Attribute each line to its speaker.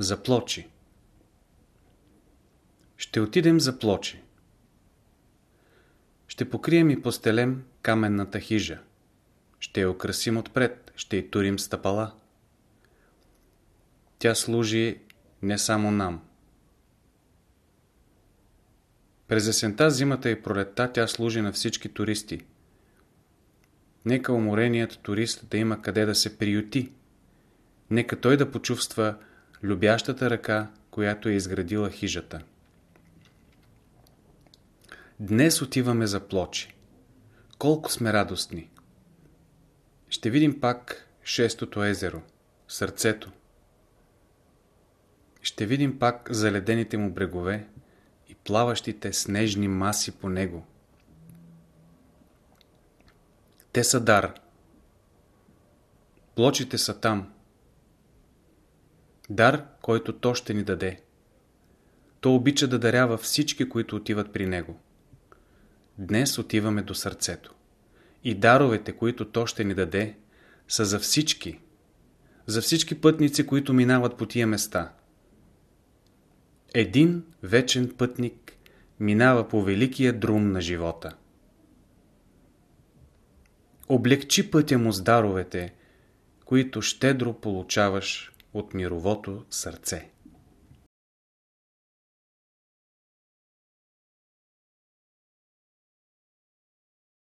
Speaker 1: За Плочи Ще отидем за Плочи. Ще покрием и постелем каменната хижа. Ще я украсим отпред, ще й турим стъпала. Тя служи не само нам. През есента, зимата и пролетта тя служи на всички туристи. Нека умореният турист да има къде да се приюти. Нека той да почувства любящата ръка, която е изградила хижата. Днес отиваме за плочи. Колко сме радостни! Ще видим пак шестото езеро, сърцето. Ще видим пак заледените му брегове и плаващите снежни маси по него. Те са дар. Плочите са там. Дар, който то ще ни даде. То обича да дарява всички, които отиват при него. Днес отиваме до сърцето. И даровете, които то ще ни даде, са за всички. За всички пътници, които минават по тия места. Един вечен пътник минава по великия друм на живота. Облегчи пътя му с даровете, които щедро получаваш от мировото сърце.